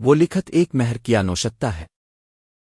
وہ لکھت ایک مہر کیا نوشتہ ہے۔